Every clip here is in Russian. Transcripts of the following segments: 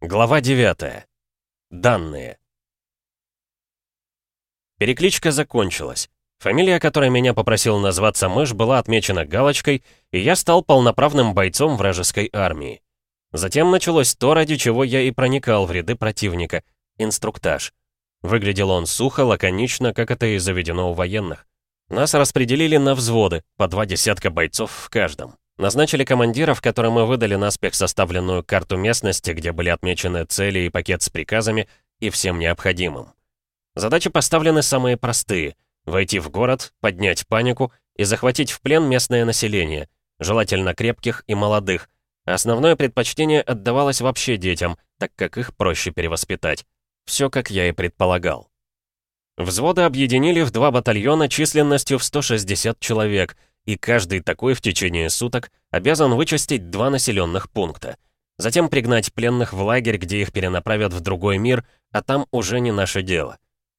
Глава 9. Данные. Перекличка закончилась. Фамилия, которой меня попросил назваться мышь, была отмечена галочкой, и я стал полноправным бойцом вражеской армии. Затем началось то, ради чего я и проникал в ряды противника — инструктаж. Выглядел он сухо, лаконично, как это и заведено у военных. Нас распределили на взводы, по два десятка бойцов в каждом. Назначили командиров, которым мы выдали наспех составленную карту местности, где были отмечены цели и пакет с приказами и всем необходимым. Задачи поставлены самые простые — войти в город, поднять панику и захватить в плен местное население, желательно крепких и молодых. Основное предпочтение отдавалось вообще детям, так как их проще перевоспитать. Все, как я и предполагал. Взводы объединили в два батальона численностью в 160 человек — и каждый такой в течение суток обязан вычистить два населенных пункта. Затем пригнать пленных в лагерь, где их перенаправят в другой мир, а там уже не наше дело.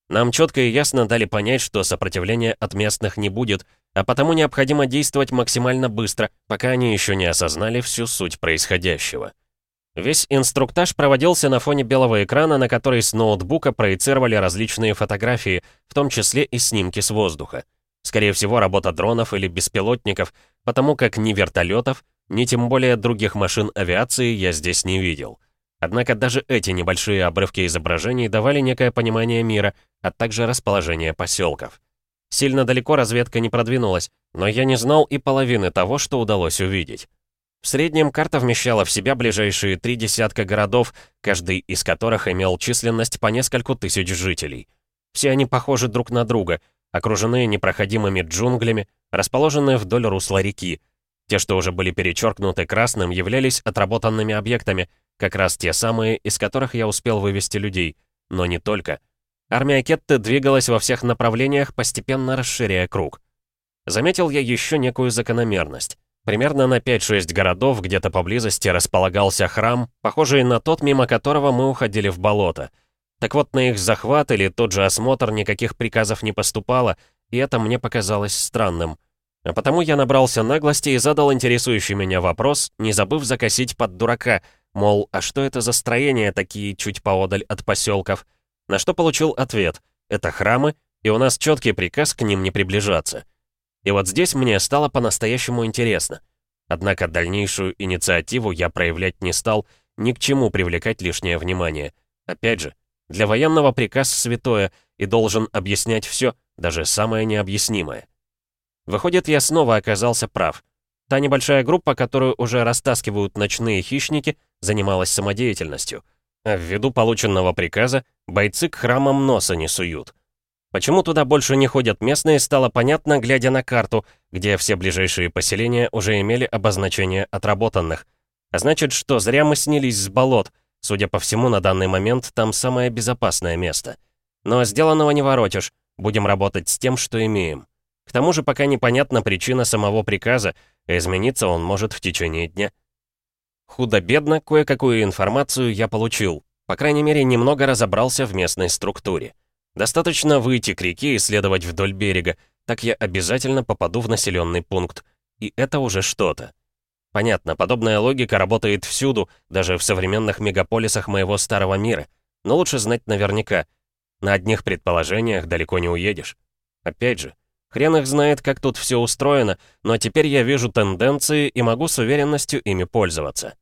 Нам четко и ясно дали понять, что сопротивления от местных не будет, а потому необходимо действовать максимально быстро, пока они еще не осознали всю суть происходящего. Весь инструктаж проводился на фоне белого экрана, на который с ноутбука проецировали различные фотографии, в том числе и снимки с воздуха. Скорее всего, работа дронов или беспилотников, потому как ни вертолетов, ни тем более других машин авиации я здесь не видел. Однако даже эти небольшие обрывки изображений давали некое понимание мира, а также расположение поселков. Сильно далеко разведка не продвинулась, но я не знал и половины того, что удалось увидеть. В среднем карта вмещала в себя ближайшие три десятка городов, каждый из которых имел численность по нескольку тысяч жителей. Все они похожи друг на друга, окруженные непроходимыми джунглями, расположенные вдоль русла реки. Те, что уже были перечеркнуты красным, являлись отработанными объектами, как раз те самые, из которых я успел вывести людей. Но не только. Армия Кетты двигалась во всех направлениях, постепенно расширяя круг. Заметил я еще некую закономерность. Примерно на 5-6 городов где-то поблизости располагался храм, похожий на тот, мимо которого мы уходили в болото — так вот, на их захват или тот же осмотр никаких приказов не поступало, и это мне показалось странным. А потому я набрался наглости и задал интересующий меня вопрос, не забыв закосить под дурака, мол, а что это за строения такие чуть поодаль от поселков? На что получил ответ, это храмы, и у нас четкий приказ к ним не приближаться. И вот здесь мне стало по-настоящему интересно. Однако дальнейшую инициативу я проявлять не стал, ни к чему привлекать лишнее внимание. Опять же, для военного приказ святое и должен объяснять все, даже самое необъяснимое. Выходит, я снова оказался прав. Та небольшая группа, которую уже растаскивают ночные хищники, занималась самодеятельностью. А ввиду полученного приказа бойцы к храмам носа не суют. Почему туда больше не ходят местные, стало понятно, глядя на карту, где все ближайшие поселения уже имели обозначение отработанных. А значит, что зря мы снялись с болот, Судя по всему, на данный момент там самое безопасное место. Но сделанного не воротишь, будем работать с тем, что имеем. К тому же пока непонятна причина самого приказа, а измениться он может в течение дня. Худо-бедно кое-какую информацию я получил. По крайней мере, немного разобрался в местной структуре. Достаточно выйти к реке и следовать вдоль берега, так я обязательно попаду в населенный пункт. И это уже что-то. Понятно, подобная логика работает всюду, даже в современных мегаполисах моего старого мира. Но лучше знать наверняка. На одних предположениях далеко не уедешь. Опять же, хрен их знает, как тут все устроено, но теперь я вижу тенденции и могу с уверенностью ими пользоваться.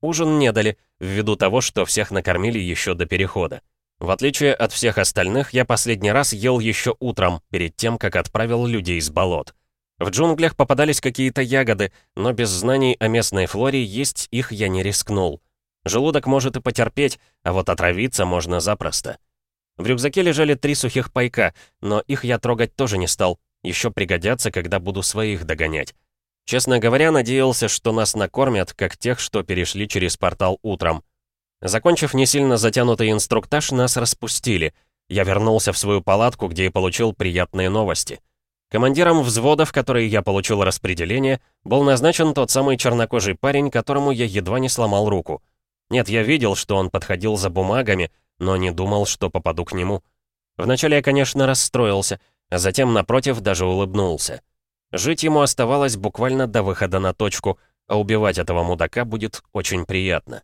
Ужин не дали, ввиду того, что всех накормили еще до перехода. В отличие от всех остальных, я последний раз ел еще утром, перед тем, как отправил людей с болот. В джунглях попадались какие-то ягоды, но без знаний о местной флоре есть их я не рискнул. Желудок может и потерпеть, а вот отравиться можно запросто. В рюкзаке лежали три сухих пайка, но их я трогать тоже не стал. Еще пригодятся, когда буду своих догонять. Честно говоря, надеялся, что нас накормят, как тех, что перешли через портал утром. Закончив не сильно затянутый инструктаж, нас распустили. Я вернулся в свою палатку, где и получил приятные новости. Командиром взвода, в который я получил распределение, был назначен тот самый чернокожий парень, которому я едва не сломал руку. Нет, я видел, что он подходил за бумагами, но не думал, что попаду к нему. Вначале я, конечно, расстроился, а затем, напротив, даже улыбнулся. Жить ему оставалось буквально до выхода на точку, а убивать этого мудака будет очень приятно.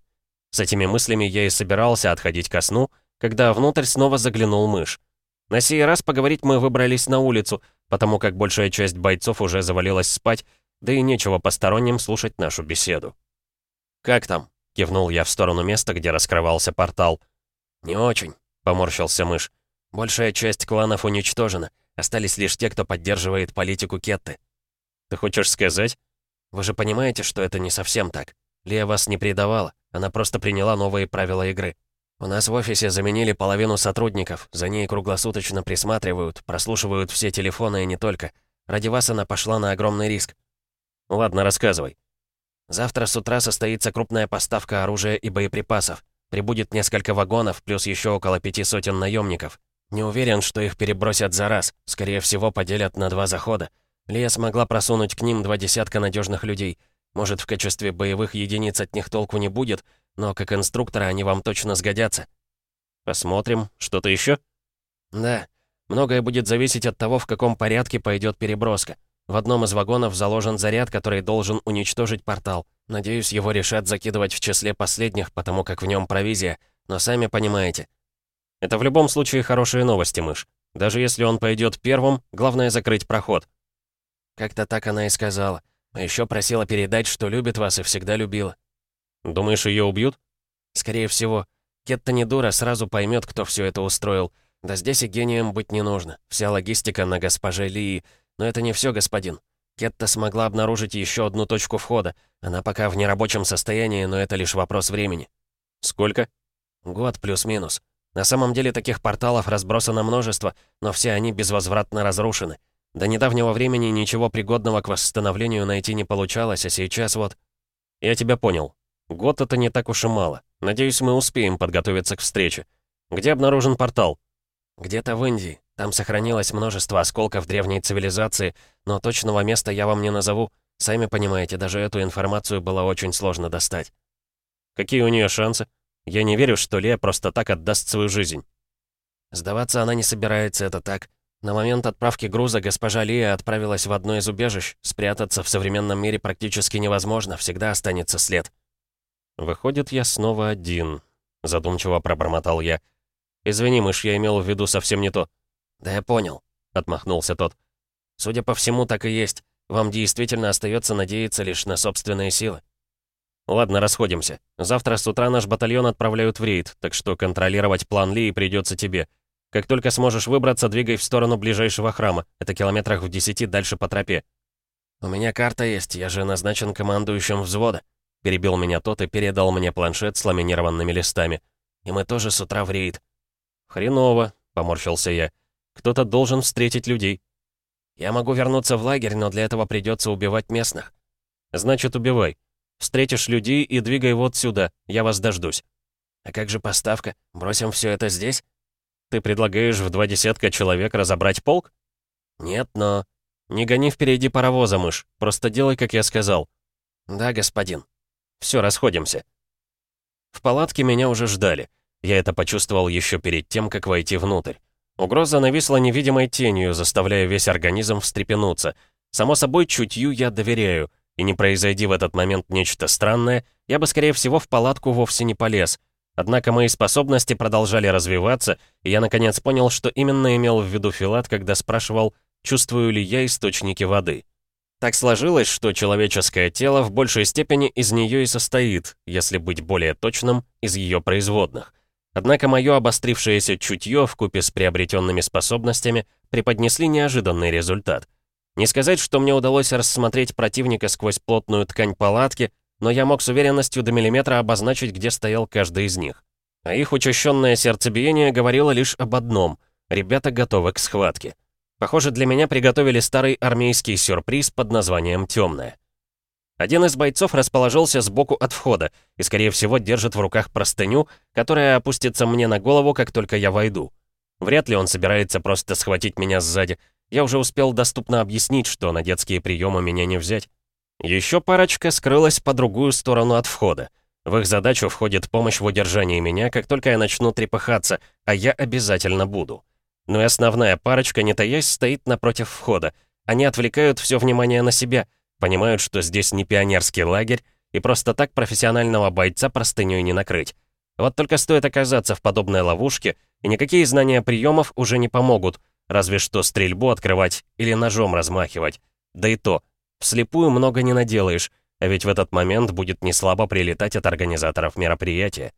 С этими мыслями я и собирался отходить ко сну, когда внутрь снова заглянул мышь. На сей раз поговорить мы выбрались на улицу, потому как большая часть бойцов уже завалилась спать, да и нечего посторонним слушать нашу беседу. «Как там?» — кивнул я в сторону места, где раскрывался портал. «Не очень», — поморщился мышь. «Большая часть кланов уничтожена. Остались лишь те, кто поддерживает политику Кетты». «Ты хочешь сказать?» «Вы же понимаете, что это не совсем так. Лия вас не предавала. Она просто приняла новые правила игры. У нас в офисе заменили половину сотрудников. За ней круглосуточно присматривают, прослушивают все телефоны и не только. Ради вас она пошла на огромный риск». «Ладно, рассказывай». «Завтра с утра состоится крупная поставка оружия и боеприпасов. Прибудет несколько вагонов, плюс еще около пяти сотен наемников. Не уверен, что их перебросят за раз. Скорее всего, поделят на два захода. Лия смогла просунуть к ним два десятка надежных людей. Может, в качестве боевых единиц от них толку не будет, но как инструкторы они вам точно сгодятся. Посмотрим. Что-то еще? Да. Многое будет зависеть от того, в каком порядке пойдет переброска. В одном из вагонов заложен заряд, который должен уничтожить портал. Надеюсь, его решат закидывать в числе последних, потому как в нем провизия. Но сами понимаете. Это в любом случае хорошие новости, мышь. Даже если он пойдет первым, главное закрыть проход. Как-то так она и сказала. А еще просила передать, что любит вас и всегда любила. Думаешь, ее убьют? Скорее всего. Кетта не дура, сразу поймет, кто все это устроил. Да здесь и гением быть не нужно. Вся логистика на госпоже Лии. Но это не все, господин. Кетта смогла обнаружить еще одну точку входа. Она пока в нерабочем состоянии, но это лишь вопрос времени. Сколько? Год плюс-минус. На самом деле таких порталов разбросано множество, но все они безвозвратно разрушены. До недавнего времени ничего пригодного к восстановлению найти не получалось, а сейчас вот... Я тебя понял. Год это не так уж и мало. Надеюсь, мы успеем подготовиться к встрече. Где обнаружен портал? Где-то в Индии. Там сохранилось множество осколков древней цивилизации, но точного места я вам не назову. Сами понимаете, даже эту информацию было очень сложно достать. Какие у нее шансы? Я не верю, что Лея просто так отдаст свою жизнь. Сдаваться она не собирается, это так. На момент отправки груза госпожа Лия отправилась в одно из убежищ. Спрятаться в современном мире практически невозможно, всегда останется след. «Выходит, я снова один», — задумчиво пробормотал я. «Извини, мышь, я имел в виду совсем не то». «Да я понял», — отмахнулся тот. «Судя по всему, так и есть. Вам действительно остается надеяться лишь на собственные силы». «Ладно, расходимся. Завтра с утра наш батальон отправляют в рейд, так что контролировать план Ли придется тебе. Как только сможешь выбраться, двигай в сторону ближайшего храма. Это километрах в десяти дальше по тропе». «У меня карта есть, я же назначен командующим взвода», — перебил меня тот и передал мне планшет с ламинированными листами. «И мы тоже с утра в рейд». «Хреново», — поморщился я. Кто-то должен встретить людей. Я могу вернуться в лагерь, но для этого придется убивать местных. Значит, убивай. Встретишь людей и двигай вот сюда, я вас дождусь. А как же поставка? Бросим все это здесь? Ты предлагаешь в два десятка человек разобрать полк? Нет, но... Не гони впереди паровоза, мышь. Просто делай, как я сказал. Да, господин. Все, расходимся. В палатке меня уже ждали. Я это почувствовал еще перед тем, как войти внутрь. Угроза нависла невидимой тенью, заставляя весь организм встрепенуться. Само собой, чутью я доверяю, и не произойди в этот момент нечто странное, я бы, скорее всего, в палатку вовсе не полез. Однако мои способности продолжали развиваться, и я наконец понял, что именно имел в виду Филат, когда спрашивал, чувствую ли я источники воды. Так сложилось, что человеческое тело в большей степени из нее и состоит, если быть более точным, из ее производных. Однако мое обострившееся чутье купе с приобретенными способностями преподнесли неожиданный результат. Не сказать, что мне удалось рассмотреть противника сквозь плотную ткань палатки, но я мог с уверенностью до миллиметра обозначить, где стоял каждый из них. А их учащенное сердцебиение говорило лишь об одном — ребята готовы к схватке. Похоже, для меня приготовили старый армейский сюрприз под названием «Темная». Один из бойцов расположился сбоку от входа и, скорее всего, держит в руках простыню, которая опустится мне на голову, как только я войду. Вряд ли он собирается просто схватить меня сзади. Я уже успел доступно объяснить, что на детские приемы меня не взять. Еще парочка скрылась по другую сторону от входа. В их задачу входит помощь в удержании меня, как только я начну трепыхаться, а я обязательно буду. Но и основная парочка, не таясь, стоит напротив входа. Они отвлекают все внимание на себя — Понимают, что здесь не пионерский лагерь, и просто так профессионального бойца простыней не накрыть. Вот только стоит оказаться в подобной ловушке, и никакие знания приемов уже не помогут, разве что стрельбу открывать или ножом размахивать. Да и то, вслепую много не наделаешь, а ведь в этот момент будет неслабо прилетать от организаторов мероприятия.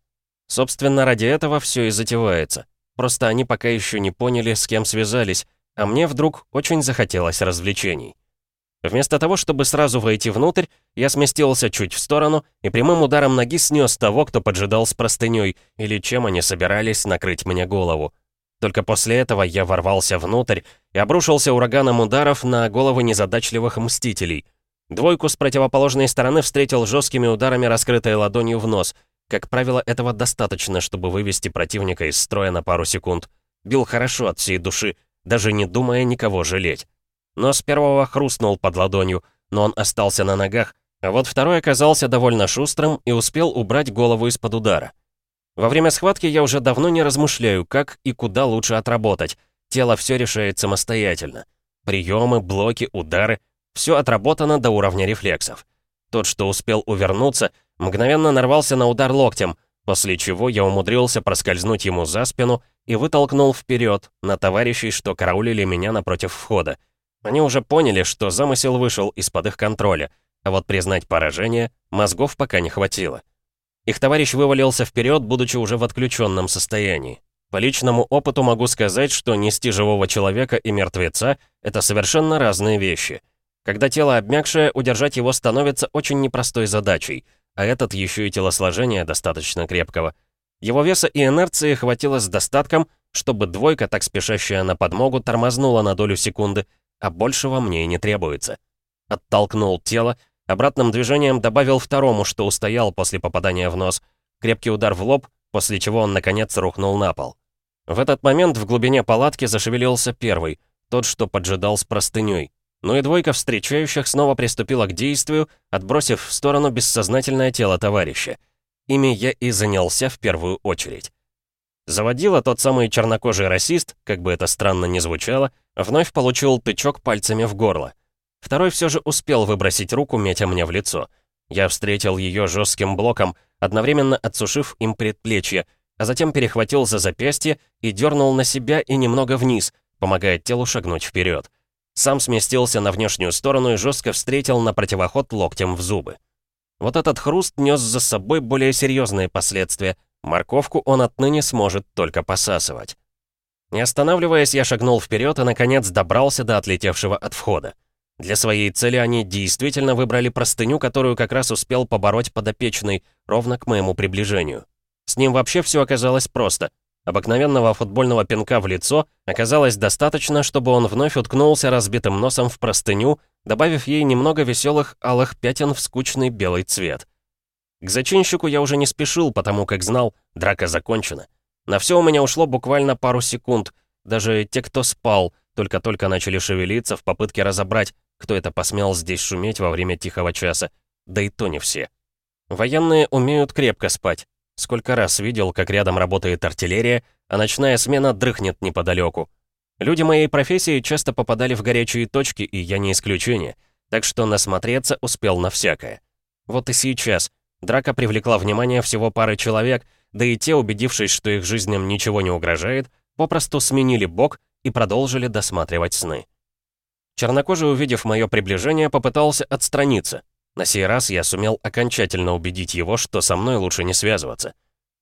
Собственно, ради этого все и затевается. Просто они пока еще не поняли, с кем связались, а мне вдруг очень захотелось развлечений. Вместо того, чтобы сразу войти внутрь, я сместился чуть в сторону и прямым ударом ноги снес того, кто поджидал с простыней, или чем они собирались накрыть мне голову. Только после этого я ворвался внутрь и обрушился ураганом ударов на головы незадачливых мстителей. Двойку с противоположной стороны встретил жесткими ударами, раскрытой ладонью в нос. Как правило, этого достаточно, чтобы вывести противника из строя на пару секунд. Бил хорошо от всей души, даже не думая никого жалеть. Нос первого хрустнул под ладонью, но он остался на ногах, а вот второй оказался довольно шустрым и успел убрать голову из-под удара. Во время схватки я уже давно не размышляю, как и куда лучше отработать. Тело все решает самостоятельно. Приемы, блоки, удары — все отработано до уровня рефлексов. Тот, что успел увернуться, мгновенно нарвался на удар локтем, после чего я умудрился проскользнуть ему за спину и вытолкнул вперед на товарищей, что караулили меня напротив входа. Они уже поняли, что замысел вышел из-под их контроля, а вот признать поражение мозгов пока не хватило. Их товарищ вывалился вперед, будучи уже в отключенном состоянии. По личному опыту могу сказать, что нести живого человека и мертвеца — это совершенно разные вещи. Когда тело обмякшее, удержать его становится очень непростой задачей, а этот еще и телосложение достаточно крепкого. Его веса и инерции хватило с достатком, чтобы двойка, так спешащая на подмогу, тормознула на долю секунды, а большего мне и не требуется. Оттолкнул тело, обратным движением добавил второму, что устоял после попадания в нос. Крепкий удар в лоб, после чего он, наконец, рухнул на пол. В этот момент в глубине палатки зашевелился первый, тот, что поджидал с простыней. Ну и двойка встречающих снова приступила к действию, отбросив в сторону бессознательное тело товарища. Ими я и занялся в первую очередь. Заводила тот самый чернокожий расист, как бы это странно ни звучало, вновь получил тычок пальцами в горло. Второй все же успел выбросить руку, метя мне в лицо. Я встретил ее жестким блоком, одновременно отсушив им предплечье, а затем перехватил за запястье и дернул на себя и немного вниз, помогая телу шагнуть вперед. Сам сместился на внешнюю сторону и жестко встретил на противоход локтем в зубы. Вот этот хруст нес за собой более серьезные последствия, Морковку он отныне сможет только посасывать. Не останавливаясь, я шагнул вперед и, наконец, добрался до отлетевшего от входа. Для своей цели они действительно выбрали простыню, которую как раз успел побороть подопечный, ровно к моему приближению. С ним вообще все оказалось просто. Обыкновенного футбольного пинка в лицо оказалось достаточно, чтобы он вновь уткнулся разбитым носом в простыню, добавив ей немного веселых алых пятен в скучный белый цвет. К зачинщику я уже не спешил, потому как знал, драка закончена. На все у меня ушло буквально пару секунд. Даже те, кто спал, только-только начали шевелиться в попытке разобрать, кто это посмел здесь шуметь во время тихого часа. Да и то не все. Военные умеют крепко спать. Сколько раз видел, как рядом работает артиллерия, а ночная смена дрыхнет неподалеку. Люди моей профессии часто попадали в горячие точки, и я не исключение, так что насмотреться успел на всякое. Вот и сейчас — Драка привлекла внимание всего пары человек, да и те, убедившись, что их жизням ничего не угрожает, попросту сменили бок и продолжили досматривать сны. Чернокожий, увидев мое приближение, попытался отстраниться. На сей раз я сумел окончательно убедить его, что со мной лучше не связываться.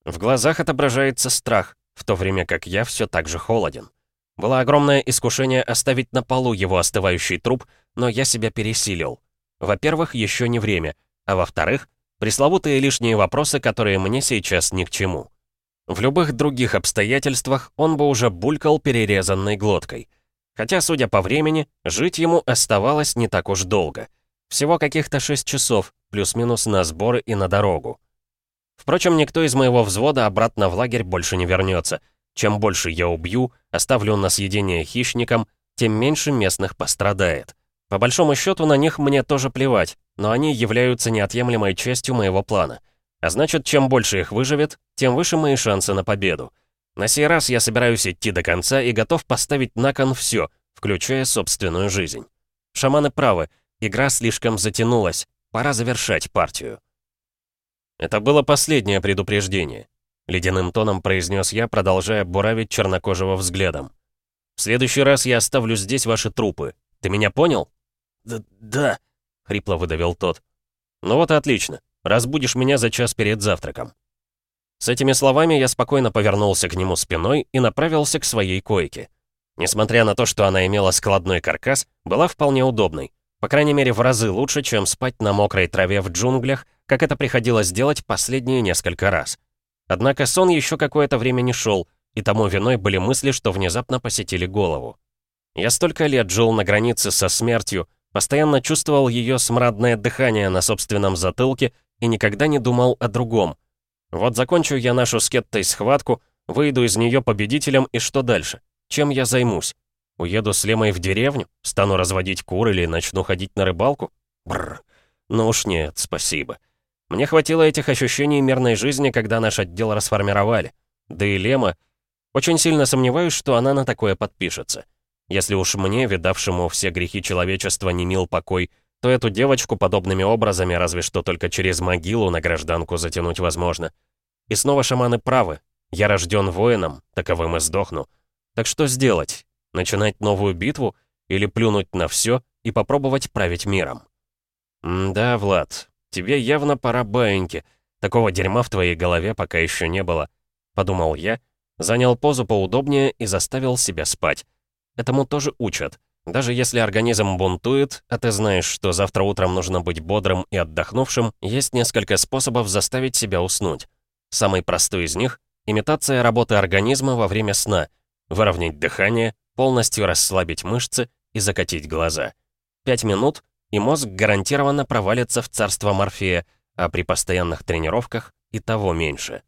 В глазах отображается страх, в то время как я все так же холоден. Было огромное искушение оставить на полу его остывающий труп, но я себя пересилил. Во-первых, еще не время, а во-вторых, Пресловутые лишние вопросы, которые мне сейчас ни к чему. В любых других обстоятельствах он бы уже булькал перерезанной глоткой. Хотя, судя по времени, жить ему оставалось не так уж долго. Всего каких-то 6 часов, плюс-минус на сборы и на дорогу. Впрочем, никто из моего взвода обратно в лагерь больше не вернется. Чем больше я убью, оставлю на съедение хищникам, тем меньше местных пострадает. По большому счету на них мне тоже плевать, но они являются неотъемлемой частью моего плана. А значит, чем больше их выживет, тем выше мои шансы на победу. На сей раз я собираюсь идти до конца и готов поставить на кон все, включая собственную жизнь. Шаманы правы, игра слишком затянулась, пора завершать партию. Это было последнее предупреждение. Ледяным тоном произнес я, продолжая буравить чернокожего взглядом. «В следующий раз я оставлю здесь ваши трупы. Ты меня понял?» «Да, да», — хрипло выдавил тот. «Ну вот и отлично. Разбудишь меня за час перед завтраком». С этими словами я спокойно повернулся к нему спиной и направился к своей койке. Несмотря на то, что она имела складной каркас, была вполне удобной. По крайней мере, в разы лучше, чем спать на мокрой траве в джунглях, как это приходилось делать последние несколько раз. Однако сон еще какое-то время не шел, и тому виной были мысли, что внезапно посетили голову. Я столько лет жил на границе со смертью, постоянно чувствовал ее смрадное дыхание на собственном затылке и никогда не думал о другом. Вот закончу я нашу с схватку, выйду из нее победителем, и что дальше? Чем я займусь? Уеду с Лемой в деревню? Стану разводить кур или начну ходить на рыбалку? Бррр. Ну уж нет, спасибо. Мне хватило этих ощущений мирной жизни, когда наш отдел расформировали. Да и Лема... Очень сильно сомневаюсь, что она на такое подпишется. Если уж мне, видавшему все грехи человечества, не мил покой, то эту девочку подобными образами разве что только через могилу на гражданку затянуть возможно. И снова шаманы правы. Я рожден воином, таковым и сдохну. Так что сделать? Начинать новую битву? Или плюнуть на все и попробовать править миром? Да, Влад, тебе явно пора баиньки. Такого дерьма в твоей голове пока еще не было. Подумал я, занял позу поудобнее и заставил себя спать. Этому тоже учат. Даже если организм бунтует, а ты знаешь, что завтра утром нужно быть бодрым и отдохнувшим, есть несколько способов заставить себя уснуть. Самый простой из них — имитация работы организма во время сна — выровнять дыхание, полностью расслабить мышцы и закатить глаза. Пять минут, и мозг гарантированно провалится в царство морфея, а при постоянных тренировках и того меньше.